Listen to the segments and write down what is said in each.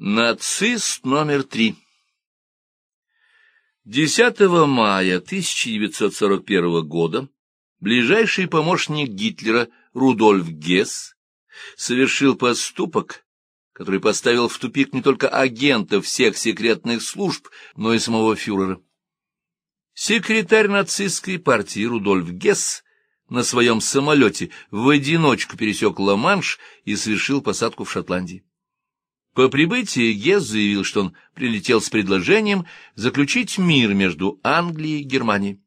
Нацист номер три 10 мая 1941 года ближайший помощник Гитлера Рудольф Гесс совершил поступок, который поставил в тупик не только агентов всех секретных служб, но и самого фюрера. Секретарь нацистской партии Рудольф Гесс на своем самолете в одиночку пересек Ла-Манш и совершил посадку в Шотландии. По прибытии Гесс заявил, что он прилетел с предложением заключить мир между Англией и Германией.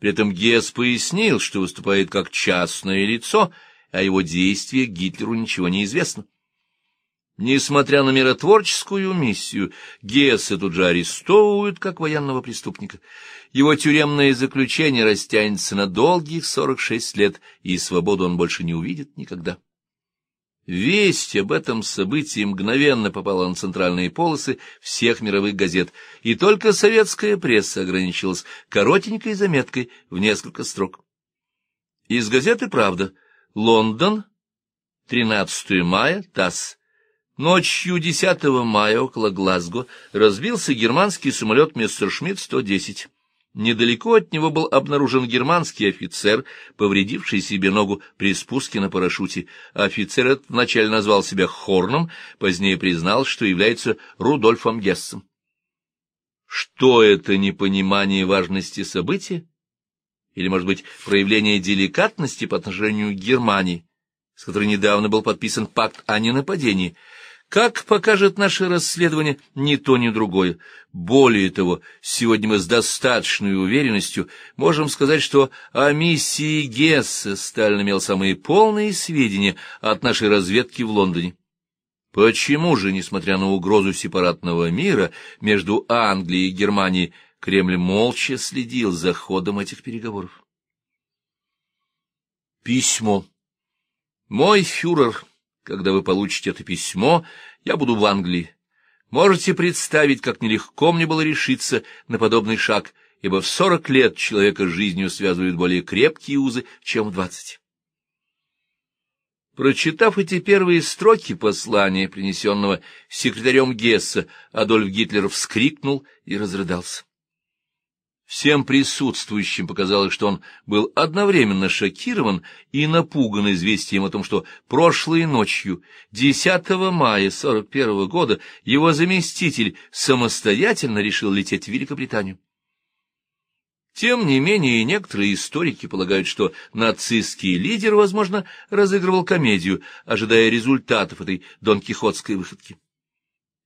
При этом Гесс пояснил, что выступает как частное лицо, а его действиях Гитлеру ничего не известно. Несмотря на миротворческую миссию, Гесса тут же арестовывают как военного преступника. Его тюремное заключение растянется на долгих 46 лет, и свободу он больше не увидит никогда. Весть об этом событии мгновенно попала на центральные полосы всех мировых газет, и только советская пресса ограничилась коротенькой заметкой в несколько строк. Из газеты «Правда» Лондон, 13 мая, ТАСС. Ночью 10 мая около Глазго разбился германский самолет Мессершмитт-110. Недалеко от него был обнаружен германский офицер, повредивший себе ногу при спуске на парашюте. Офицер этот вначале назвал себя Хорном, позднее признал, что является Рудольфом Гессом. Что это непонимание важности события? Или, может быть, проявление деликатности по отношению к Германии, с которой недавно был подписан пакт о ненападении — как покажет наше расследование, ни то, ни другое. Более того, сегодня мы с достаточной уверенностью можем сказать, что о миссии Гесса Сталин имел самые полные сведения от нашей разведки в Лондоне. Почему же, несмотря на угрозу сепаратного мира между Англией и Германией, Кремль молча следил за ходом этих переговоров? Письмо. Мой фюрер когда вы получите это письмо, я буду в Англии. Можете представить, как нелегко мне было решиться на подобный шаг, ибо в сорок лет человека с жизнью связывают более крепкие узы, чем в двадцать. Прочитав эти первые строки послания, принесенного секретарем Гесса, Адольф Гитлер вскрикнул и разрыдался. Всем присутствующим показалось, что он был одновременно шокирован и напуган известием о том, что прошлой ночью, 10 мая 41 года, его заместитель самостоятельно решил лететь в Великобританию. Тем не менее, некоторые историки полагают, что нацистский лидер, возможно, разыгрывал комедию, ожидая результатов этой донкихотской выходки.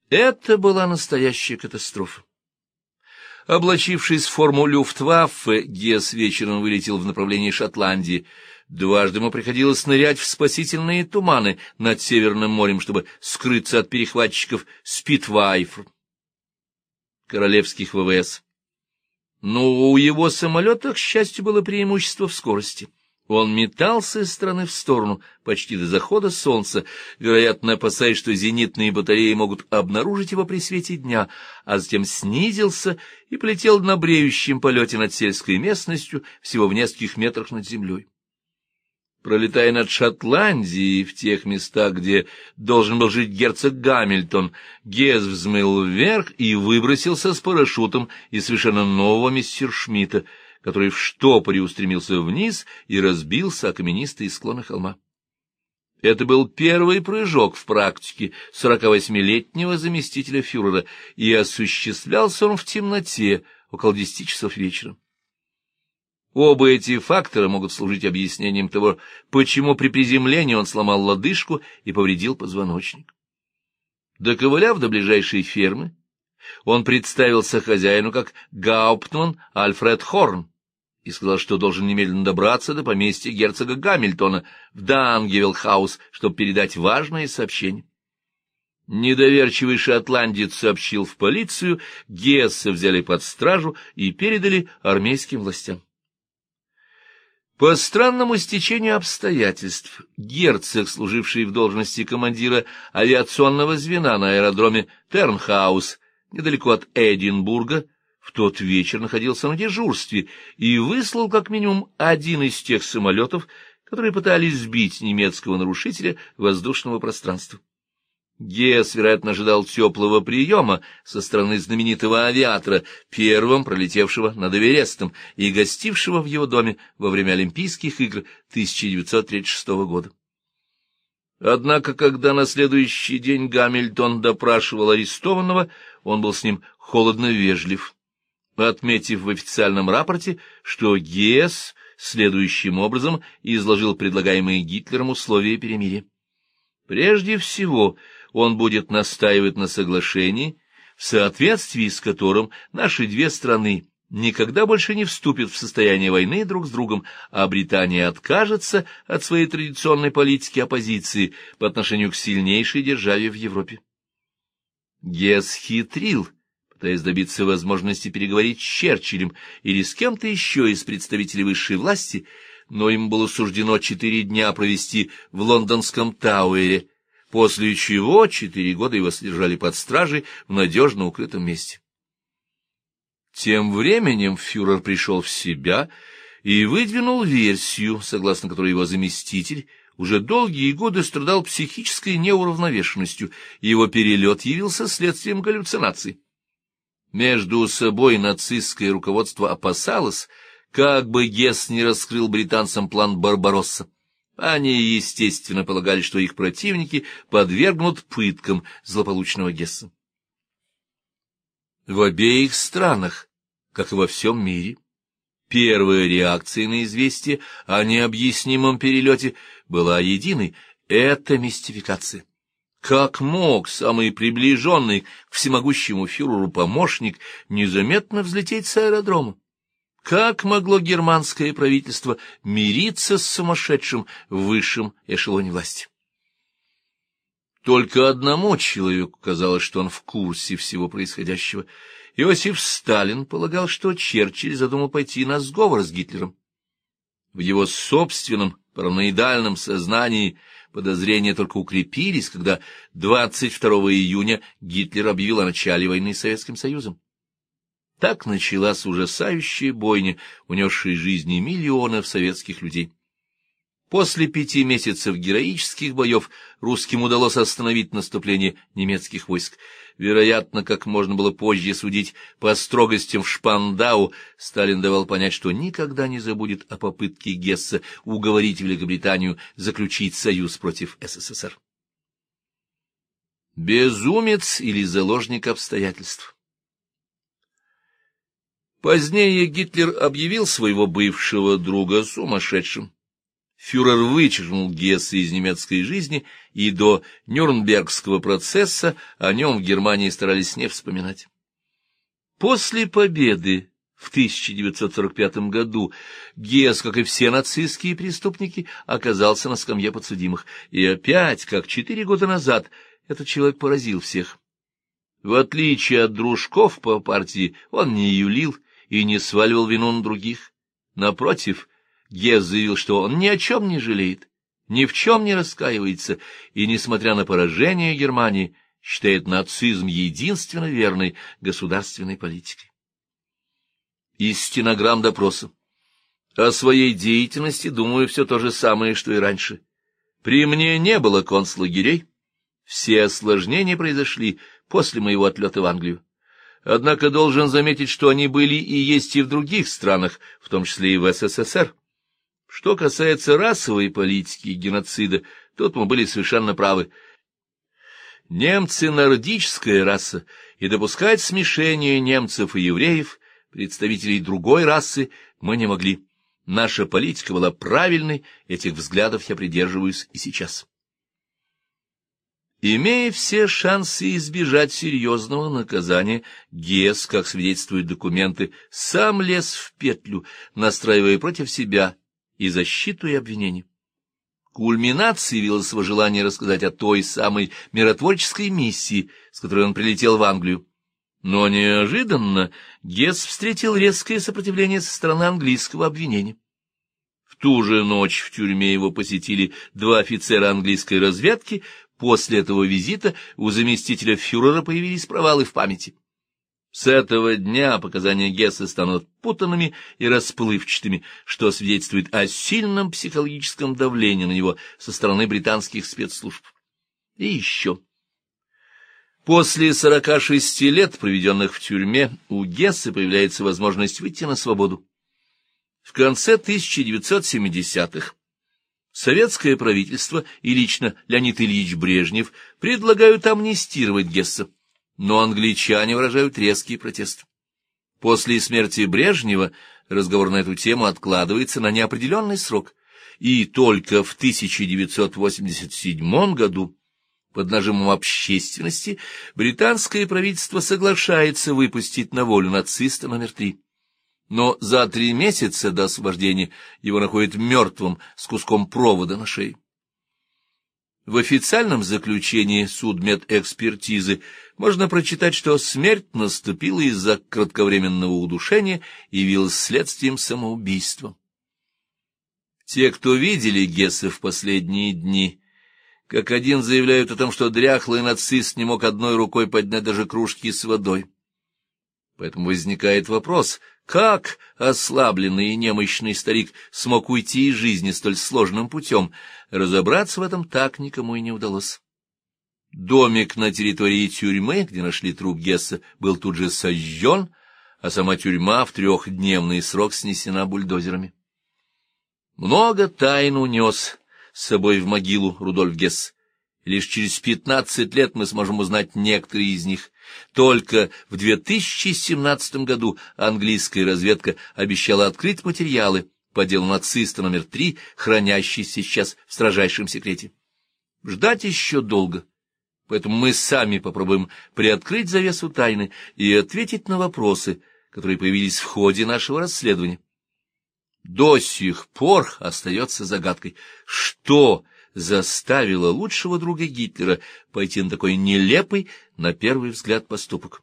Это была настоящая катастрофа. Облачившись в форму люфтваффе, Гесс вечером вылетел в направлении Шотландии. Дважды ему приходилось нырять в спасительные туманы над Северным морем, чтобы скрыться от перехватчиков Спитвайфр, королевских ВВС. Но у его самолета, к счастью, было преимущество в скорости. Он метался из стороны в сторону, почти до захода солнца, вероятно, опасаясь, что зенитные батареи могут обнаружить его при свете дня, а затем снизился и полетел на бреющем полете над сельской местностью всего в нескольких метрах над землей. Пролетая над Шотландией, в тех местах, где должен был жить герцог Гамильтон, Гез взмыл вверх и выбросился с парашютом из совершенно нового мессершмитта — который в штопоре устремился вниз и разбился о каменистые склоны холма. Это был первый прыжок в практике 48-летнего заместителя фюрера, и осуществлялся он в темноте около десяти часов вечера. Оба эти фактора могут служить объяснением того, почему при приземлении он сломал лодыжку и повредил позвоночник. Доковыляв до ближайшей фермы, он представился хозяину как Гауптман Альфред Хорн, и сказал, что должен немедленно добраться до поместья герцога Гамильтона в Дангевелхаус, чтобы передать важное сообщение. Недоверчивый шотландец сообщил в полицию, Гесса взяли под стражу и передали армейским властям. По странному стечению обстоятельств, герцог, служивший в должности командира авиационного звена на аэродроме Тернхаус, недалеко от Эдинбурга, в тот вечер находился на дежурстве и выслал как минимум один из тех самолетов, которые пытались сбить немецкого нарушителя воздушного пространства. Гесс, вероятно, ожидал теплого приема со стороны знаменитого авиатора, первым пролетевшего над Эверестом и гостившего в его доме во время Олимпийских игр 1936 года. Однако, когда на следующий день Гамильтон допрашивал арестованного, он был с ним холодно вежлив, отметив в официальном рапорте, что Гесс следующим образом изложил предлагаемые Гитлером условия перемирия. Прежде всего, он будет настаивать на соглашении, в соответствии с которым наши две страны никогда больше не вступят в состояние войны друг с другом, а Британия откажется от своей традиционной политики оппозиции по отношению к сильнейшей державе в Европе. Гесс хитрил, пытаясь добиться возможности переговорить с Черчиллем или с кем-то еще из представителей высшей власти, но им было суждено четыре дня провести в лондонском Тауэре, после чего четыре года его содержали под стражей в надежно укрытом месте. Тем временем фюрер пришел в себя и выдвинул версию, согласно которой его заместитель уже долгие годы страдал психической неуравновешенностью, и его перелет явился следствием галлюцинаций. Между собой нацистское руководство опасалось, как бы Гесс не раскрыл британцам план Барбаросса. Они, естественно, полагали, что их противники подвергнут пыткам злополучного Гесса. В обеих странах, как и во всем мире, первая реакция на известие о необъяснимом перелете была единой — это мистификация. Как мог самый приближенный к всемогущему фюреру помощник незаметно взлететь с аэродрома? Как могло германское правительство мириться с сумасшедшим в высшем эшелоне власти? Только одному человеку казалось, что он в курсе всего происходящего. Иосиф Сталин полагал, что Черчилль задумал пойти на сговор с Гитлером. В его собственном параноидальном сознании подозрения только укрепились, когда 22 июня Гитлер объявил о начале войны с Советским Союзом. Так началась ужасающая бойня, унесшая жизни миллионов советских людей. После пяти месяцев героических боев русским удалось остановить наступление немецких войск. Вероятно, как можно было позже судить по строгостям в Шпандау, Сталин давал понять, что никогда не забудет о попытке Гесса уговорить Великобританию заключить союз против СССР. Безумец или заложник обстоятельств Позднее Гитлер объявил своего бывшего друга сумасшедшим. Фюрер вычеркнул Гесса из немецкой жизни, и до Нюрнбергского процесса о нем в Германии старались не вспоминать. После победы в 1945 году Гесс, как и все нацистские преступники, оказался на скамье подсудимых, и опять, как четыре года назад, этот человек поразил всех. В отличие от дружков по партии, он не юлил, и не сваливал вину на других. Напротив, Гесс заявил, что он ни о чем не жалеет, ни в чем не раскаивается, и, несмотря на поражение Германии, считает нацизм единственно верной государственной политикой. Из стенограмм допроса. О своей деятельности думаю все то же самое, что и раньше. При мне не было концлагерей. Все осложнения произошли после моего отлета в Англию. Однако должен заметить, что они были и есть и в других странах, в том числе и в СССР. Что касается расовой политики и геноцида, тут мы были совершенно правы. Немцы — нордическая раса, и допускать смешение немцев и евреев, представителей другой расы, мы не могли. Наша политика была правильной, этих взглядов я придерживаюсь и сейчас. Имея все шансы избежать серьезного наказания, Гес, как свидетельствуют документы, сам лез в петлю, настраивая против себя и защиту, и обвинение. Кульминацией явилось его желание рассказать о той самой миротворческой миссии, с которой он прилетел в Англию. Но неожиданно Гесс встретил резкое сопротивление со стороны английского обвинения. В ту же ночь в тюрьме его посетили два офицера английской разведки, После этого визита у заместителя фюрера появились провалы в памяти. С этого дня показания Гесса станут путанными и расплывчатыми, что свидетельствует о сильном психологическом давлении на него со стороны британских спецслужб. И еще. После 46 лет, проведенных в тюрьме, у Гесса появляется возможность выйти на свободу. В конце 1970-х советское правительство и лично Леонид Ильич Брежнев предлагают амнистировать Гесса, но англичане выражают резкий протест. После смерти Брежнева разговор на эту тему откладывается на неопределенный срок, и только в 1987 году под нажимом общественности британское правительство соглашается выпустить на волю нациста номер три. Но за три месяца до освобождения его находят мертвым с куском провода на шее. В официальном заключении судмедэкспертизы можно прочитать, что смерть наступила из-за кратковременного удушения и явилась следствием самоубийства. Те, кто видели Гесса в последние дни, как один заявляют о том, что дряхлый нацист не мог одной рукой поднять даже кружки с водой. Поэтому возникает вопрос, как ослабленный и немощный старик смог уйти из жизни столь сложным путем? Разобраться в этом так никому и не удалось. Домик на территории тюрьмы, где нашли труп Гесса, был тут же сожжен, а сама тюрьма в трехдневный срок снесена бульдозерами. Много тайн унес с собой в могилу Рудольф Гесс. Лишь через пятнадцать лет мы сможем узнать некоторые из них. Только в 2017 году английская разведка обещала открыть материалы по делу нациста номер три, хранящиеся сейчас в строжайшем секрете. Ждать еще долго, поэтому мы сами попробуем приоткрыть завесу тайны и ответить на вопросы, которые появились в ходе нашего расследования до сих пор остается загадкой, что заставило лучшего друга Гитлера пойти на такой нелепый, на первый взгляд, поступок.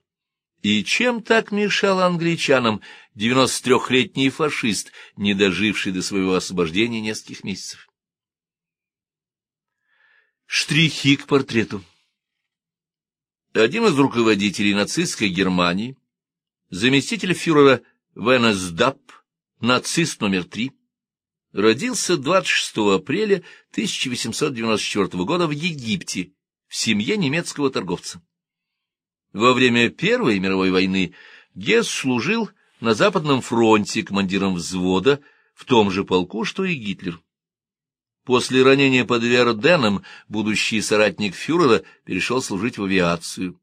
И чем так мешал англичанам 93-летний фашист, не доживший до своего освобождения нескольких месяцев? Штрихи к портрету Один из руководителей нацистской Германии, заместитель фюрера Венесдапп, нацист номер три, родился 26 апреля 1894 года в Египте в семье немецкого торговца. Во время Первой мировой войны Гесс служил на Западном фронте командиром взвода в том же полку, что и Гитлер. После ранения под Верденом будущий соратник фюрера перешел служить в авиацию.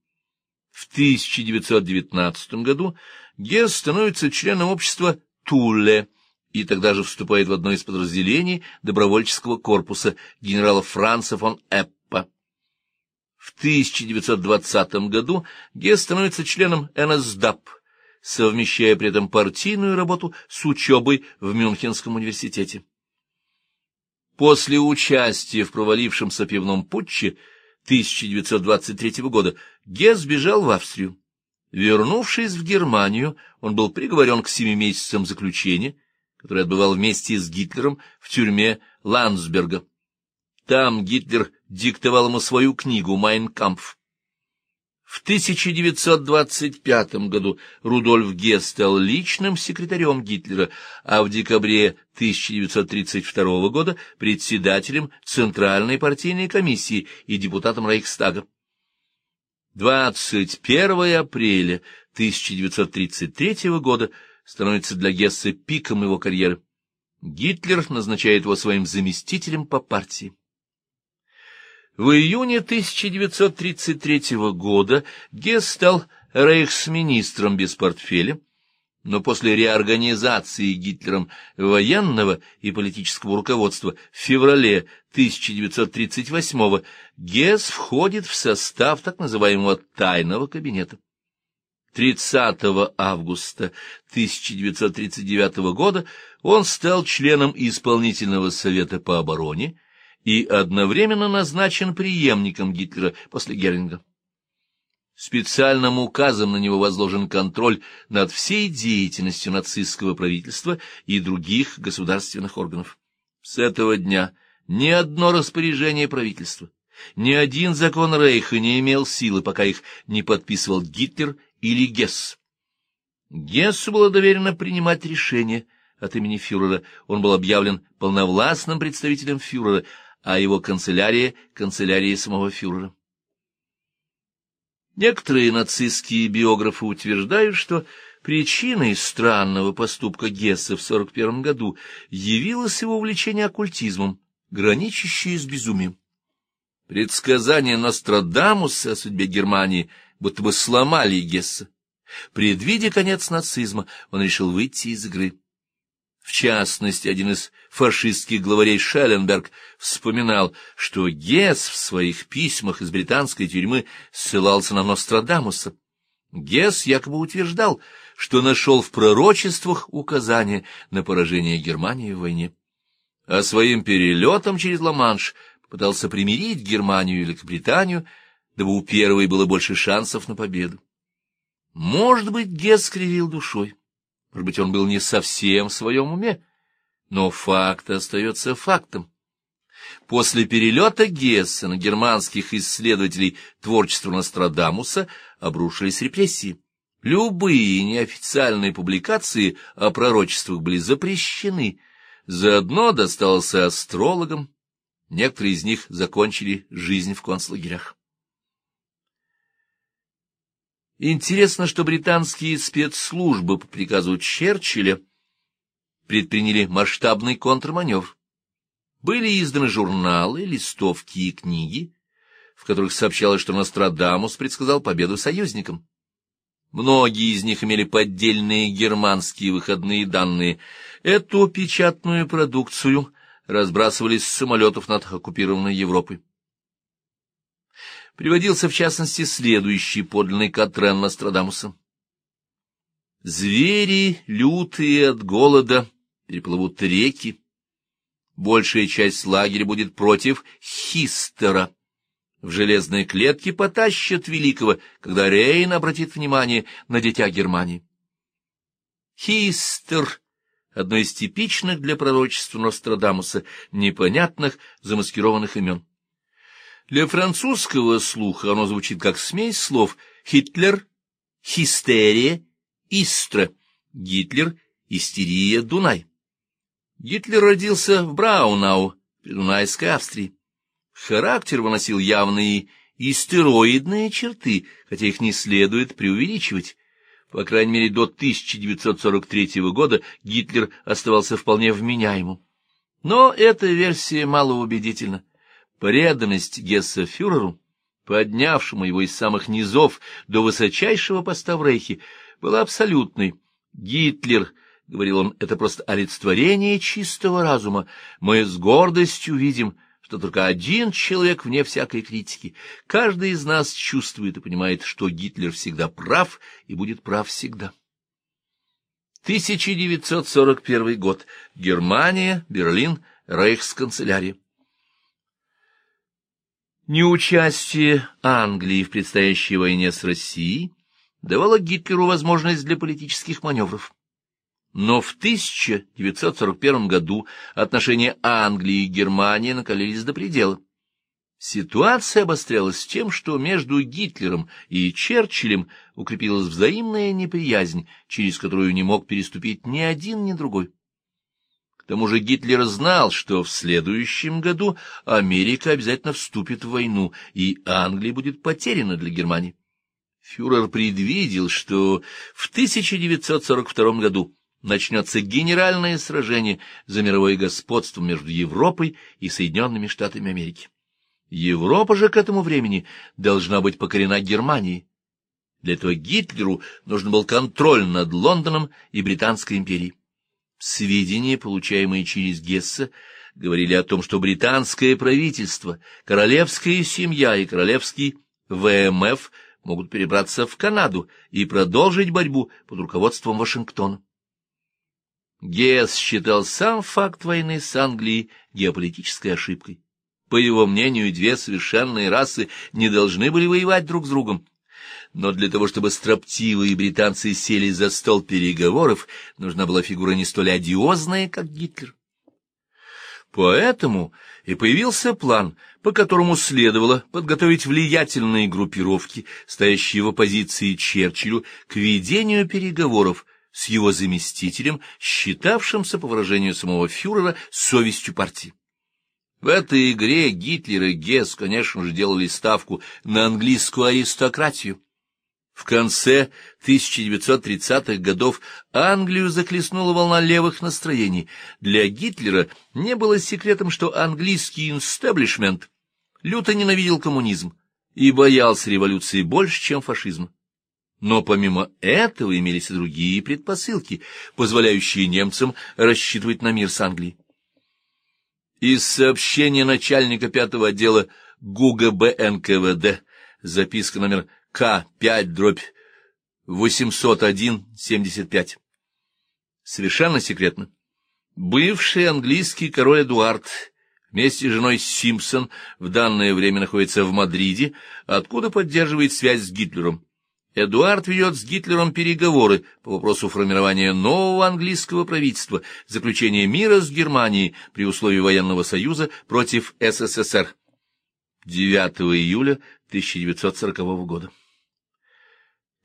В 1919 году Гесс становится членом общества Тулле и тогда же вступает в одно из подразделений добровольческого корпуса генерала Франца фон Эппа. В 1920 году Гесс становится членом НСДАП, совмещая при этом партийную работу с учебой в Мюнхенском университете. После участия в провалившемся пивном путче 1923 года Гесс бежал в Австрию. Вернувшись в Германию, он был приговорен к семи месяцам заключения, который отбывал вместе с Гитлером в тюрьме Ландсберга. Там Гитлер диктовал ему свою книгу «Майн кампф». В 1925 году Рудольф Гесс стал личным секретарем Гитлера, а в декабре 1932 года председателем Центральной партийной комиссии и депутатом Рейхстага. 21 апреля 1933 года становится для Гесса пиком его карьеры. Гитлер назначает его своим заместителем по партии. В июне 1933 года Гесс стал рейхсминистром без портфеля, но после реорганизации Гитлером военного и политического руководства в феврале 1938 Гесс входит в состав так называемого «тайного кабинета». 30 августа 1939 года он стал членом исполнительного совета по обороне и одновременно назначен преемником Гитлера после Геринга. Специальным указом на него возложен контроль над всей деятельностью нацистского правительства и других государственных органов. С этого дня ни одно распоряжение правительства, ни один закон Рейха не имел силы, пока их не подписывал Гитлер или Гесс. Гессу было доверено принимать решения от имени фюрера, он был объявлен полновластным представителем фюрера, а его канцелярия — канцелярией самого фюрера. Некоторые нацистские биографы утверждают, что причиной странного поступка Гесса в 41 году явилось его увлечение оккультизмом, граничащее с безумием. Предсказания Нострадамуса о судьбе Германии будто бы сломали Гесса. Предвидя конец нацизма, он решил выйти из игры. В частности, один из фашистских главарей Шелленберг вспоминал, что Гесс в своих письмах из британской тюрьмы ссылался на Нострадамуса. Гесс якобы утверждал, что нашел в пророчествах указание на поражение Германии в войне. А своим перелетом через Ла-Манш пытался примирить Германию и Великобританию, дабы у первой было больше шансов на победу. Может быть, Гесс кривил душой, может быть, он был не совсем в своем уме, но факт остается фактом. После перелета Гесса на германских исследователей творчества Нострадамуса обрушились репрессии. Любые неофициальные публикации о пророчествах были запрещены. Заодно достался астрологам, Некоторые из них закончили жизнь в концлагерях. Интересно, что британские спецслужбы по приказу Черчилля предприняли масштабный контрманевр. Были изданы журналы, листовки и книги, в которых сообщалось, что Нострадамус предсказал победу союзникам. Многие из них имели поддельные германские выходные данные. Эту печатную продукцию разбрасывались с самолетов над оккупированной Европой. Приводился, в частности, следующий подлинный Катрен Нострадамуса. «Звери, лютые от голода, переплывут реки. Большая часть лагеря будет против Хистера. В железной клетке потащат Великого, когда Рейн обратит внимание на дитя Германии. Хистер одно из типичных для пророчества Нострадамуса непонятных замаскированных имен. Для французского слуха оно звучит как смесь слов «Хитлер», «Хистерия», «Истра», «Гитлер», «Истерия», «Дунай». Гитлер родился в Браунау, Придунайской Австрии. Характер выносил явные истероидные черты, хотя их не следует преувеличивать. По крайней мере, до 1943 года Гитлер оставался вполне вменяемым. Но эта версия малоубедительна. Преданность Гесса фюреру, поднявшему его из самых низов до высочайшего поста в Рейхе, была абсолютной. Гитлер, — говорил он, — это просто олицетворение чистого разума. Мы с гордостью видим, что только один человек вне всякой критики. Каждый из нас чувствует и понимает, что Гитлер всегда прав и будет прав всегда. 1941 год. Германия, Берлин, Рейхсканцелярия. Неучастие Англии в предстоящей войне с Россией давало Гитлеру возможность для политических маневров. Но в 1941 году отношения Англии и Германии накалились до предела. Ситуация обострялась тем, что между Гитлером и Черчиллем укрепилась взаимная неприязнь, через которую не мог переступить ни один, ни другой. К тому же Гитлер знал, что в следующем году Америка обязательно вступит в войну, и Англия будет потеряна для Германии. Фюрер предвидел, что в 1942 году начнется генеральное сражение за мировое господство между Европой и Соединенными Штатами Америки. Европа же к этому времени должна быть покорена Германией. Для этого Гитлеру нужен был контроль над Лондоном и Британской империей. Сведения, получаемые через Гесса, говорили о том, что британское правительство, королевская семья и королевский ВМФ могут перебраться в Канаду и продолжить борьбу под руководством Вашингтона. Гесс считал сам факт войны с Англией геополитической ошибкой. По его мнению, две совершенные расы не должны были воевать друг с другом. Но для того, чтобы строптивые британцы сели за стол переговоров, нужна была фигура не столь одиозная, как Гитлер. Поэтому и появился план, по которому следовало подготовить влиятельные группировки, стоящие в оппозиции Черчиллю, к ведению переговоров с его заместителем, считавшимся, по выражению самого фюрера, совестью партии. В этой игре Гитлер и Гесс, конечно же, делали ставку на английскую аристократию, В конце 1930-х годов Англию захлестнула волна левых настроений. Для Гитлера не было секретом, что английский инстеблишмент люто ненавидел коммунизм и боялся революции больше, чем фашизма. Но помимо этого имелись и другие предпосылки, позволяющие немцам рассчитывать на мир с Англией. Из сообщения начальника пятого отдела ГУГБ НКВД, записка номер к5 дробь 801-75. Совершенно секретно. Бывший английский король Эдуард вместе с женой Симпсон в данное время находится в Мадриде, откуда поддерживает связь с Гитлером. Эдуард ведет с Гитлером переговоры по вопросу формирования нового английского правительства, заключения мира с Германией при условии военного союза против СССР. 9 июля 1940 года.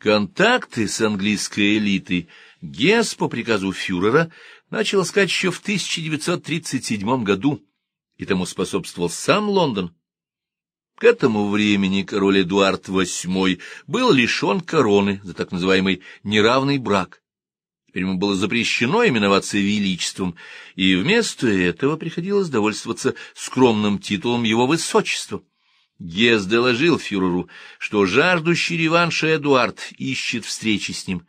Контакты с английской элитой Гесс по приказу фюрера начал искать еще в 1937 году, и тому способствовал сам Лондон. К этому времени король Эдуард VIII был лишен короны за так называемый неравный брак. Теперь ему было запрещено именоваться величеством, и вместо этого приходилось довольствоваться скромным титулом его высочества. Гес доложил фюреру, что жаждущий реванша Эдуард ищет встречи с ним.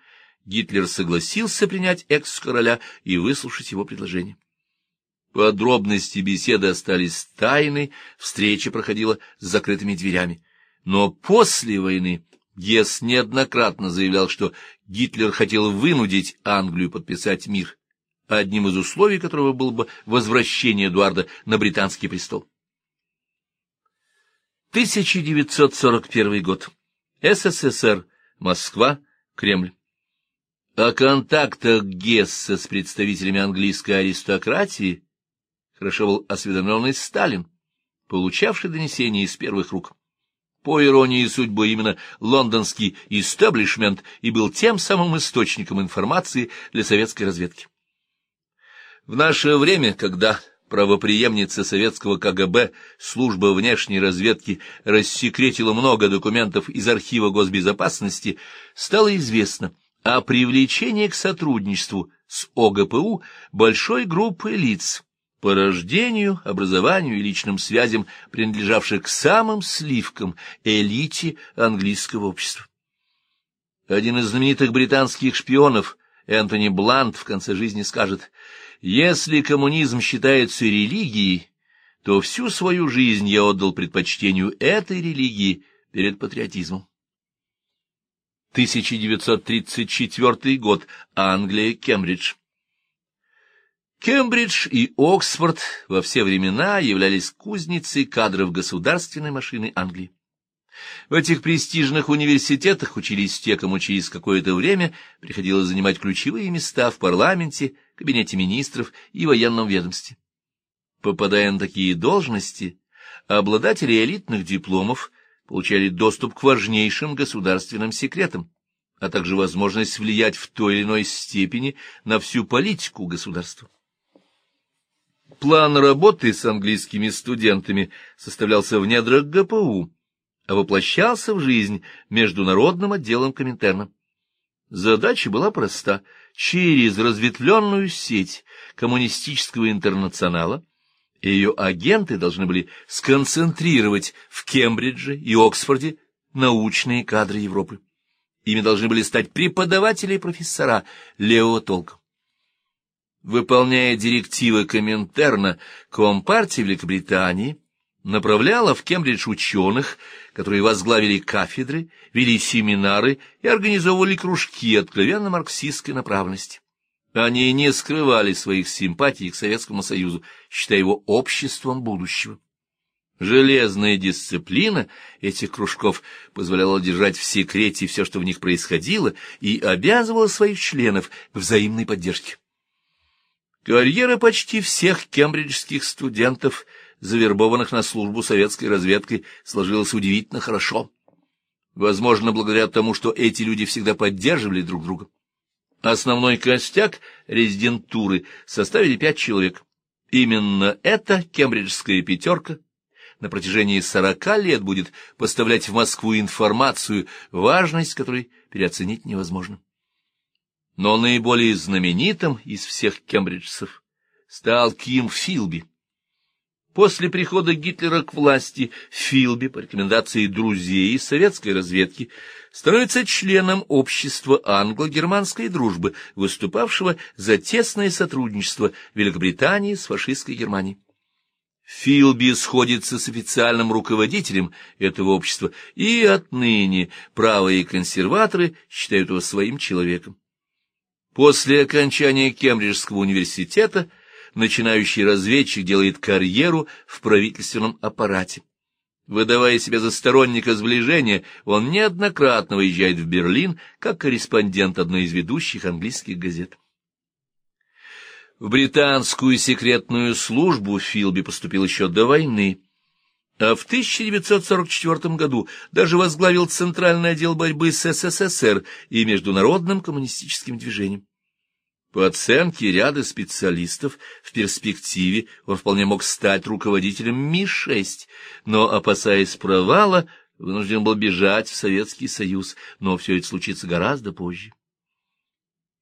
Гитлер согласился принять экс-короля и выслушать его предложение. Подробности беседы остались тайной, встреча проходила с закрытыми дверями. Но после войны Гес неоднократно заявлял, что Гитлер хотел вынудить Англию подписать мир, одним из условий которого было бы возвращение Эдуарда на британский престол. 1941 год. СССР. Москва. Кремль. О контактах Гесса с представителями английской аристократии хорошо был осведомленный Сталин, получавший донесения из первых рук. По иронии судьбы, именно лондонский истеблишмент и был тем самым источником информации для советской разведки. В наше время, когда правопреемница советского КГБ, служба внешней разведки рассекретила много документов из архива госбезопасности, стало известно о привлечении к сотрудничеству с ОГПУ большой группы лиц по рождению, образованию и личным связям, принадлежавших к самым сливкам элите английского общества. Один из знаменитых британских шпионов, Энтони Блант, в конце жизни скажет — если коммунизм считается религией, то всю свою жизнь я отдал предпочтению этой религии перед патриотизмом. 1934 год. Англия, Кембридж. Кембридж и Оксфорд во все времена являлись кузницей кадров государственной машины Англии. В этих престижных университетах учились те, кому через какое-то время приходилось занимать ключевые места в парламенте, кабинете министров и военном ведомстве. Попадая на такие должности, обладатели элитных дипломов получали доступ к важнейшим государственным секретам, а также возможность влиять в той или иной степени на всю политику государства. План работы с английскими студентами составлялся в недрах ГПУ, а воплощался в жизнь международным отделом Коминтерна. Задача была проста — через разветвленную сеть коммунистического интернационала ее агенты должны были сконцентрировать в Кембридже и Оксфорде научные кадры Европы. Ими должны были стать преподаватели и профессора левого толка. Выполняя директивы Коминтерна, Компартия Великобритании направляла в Кембридж ученых, которые возглавили кафедры, вели семинары и организовывали кружки откровенно марксистской направленности. Они не скрывали своих симпатий к Советскому Союзу, считая его обществом будущего. Железная дисциплина этих кружков позволяла держать в секрете все, что в них происходило, и обязывала своих членов к взаимной поддержке. Карьера почти всех кембриджских студентов – завербованных на службу советской разведкой, сложилось удивительно хорошо. Возможно, благодаря тому, что эти люди всегда поддерживали друг друга. Основной костяк резидентуры составили пять человек. Именно эта кембриджская пятерка на протяжении сорока лет будет поставлять в Москву информацию, важность которой переоценить невозможно. Но наиболее знаменитым из всех кембриджцев стал Ким Филби. После прихода Гитлера к власти Филби, по рекомендации друзей из советской разведки, становится членом общества англо-германской дружбы, выступавшего за тесное сотрудничество Великобритании с фашистской Германией. Филби сходится с официальным руководителем этого общества, и отныне правые консерваторы считают его своим человеком. После окончания Кембриджского университета начинающий разведчик делает карьеру в правительственном аппарате. Выдавая себя за сторонника сближения, он неоднократно выезжает в Берлин как корреспондент одной из ведущих английских газет. В британскую секретную службу Филби поступил еще до войны, а в 1944 году даже возглавил Центральный отдел борьбы с СССР и Международным коммунистическим движением. По оценке ряда специалистов, в перспективе он вполне мог стать руководителем Ми-6, но, опасаясь провала, вынужден был бежать в Советский Союз, но все это случится гораздо позже.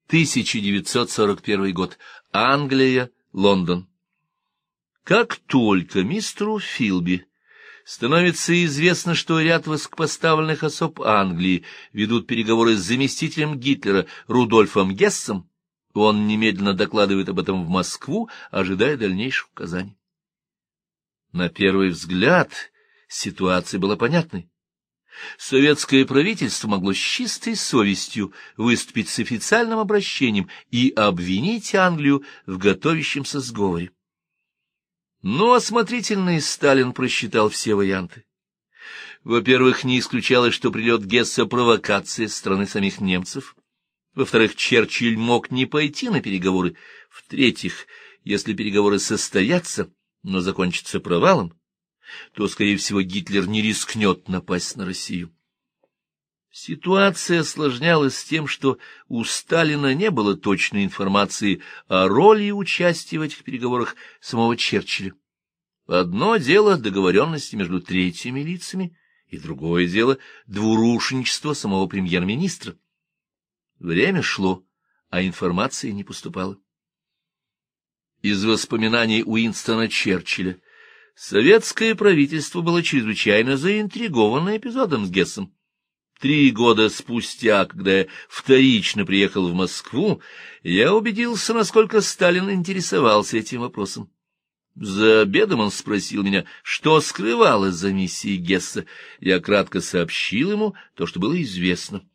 1941 год. Англия, Лондон. Как только мистеру Филби становится известно, что ряд высокопоставленных особ Англии ведут переговоры с заместителем Гитлера Рудольфом Гессом, он немедленно докладывает об этом в Москву, ожидая дальнейших указаний. На первый взгляд ситуация была понятной. Советское правительство могло с чистой совестью выступить с официальным обращением и обвинить Англию в готовящемся сговоре. Но осмотрительный Сталин просчитал все варианты. Во-первых, не исключалось, что придет Гесса провокация со стороны самих немцев. Во-вторых, Черчилль мог не пойти на переговоры. В-третьих, если переговоры состоятся, но закончатся провалом, то, скорее всего, Гитлер не рискнет напасть на Россию. Ситуация осложнялась тем, что у Сталина не было точной информации о роли и участии в этих переговорах самого Черчилля. Одно дело договоренности между третьими лицами, и другое дело двурушничество самого премьер-министра. Время шло, а информации не поступало. Из воспоминаний Уинстона Черчилля Советское правительство было чрезвычайно заинтриговано эпизодом с Гессом. Три года спустя, когда я вторично приехал в Москву, я убедился, насколько Сталин интересовался этим вопросом. За обедом он спросил меня, что скрывалось за миссией Гесса. Я кратко сообщил ему то, что было известно.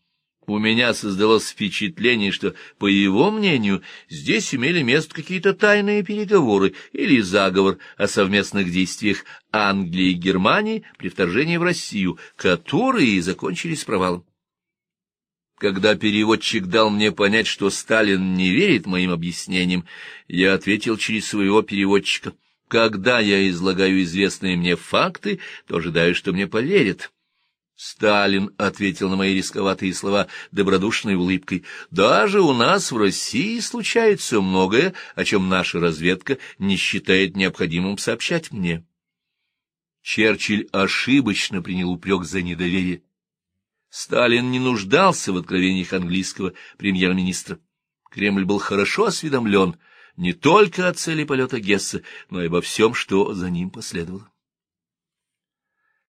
У меня создалось впечатление, что, по его мнению, здесь имели место какие-то тайные переговоры или заговор о совместных действиях Англии и Германии при вторжении в Россию, которые закончились провалом. Когда переводчик дал мне понять, что Сталин не верит моим объяснениям, я ответил через своего переводчика. Когда я излагаю известные мне факты, то ожидаю, что мне поверят. Сталин ответил на мои рисковатые слова добродушной улыбкой. «Даже у нас в России случается многое, о чем наша разведка не считает необходимым сообщать мне». Черчилль ошибочно принял упрек за недоверие. Сталин не нуждался в откровениях английского премьер-министра. Кремль был хорошо осведомлен не только о цели полета Гесса, но и обо всем, что за ним последовало.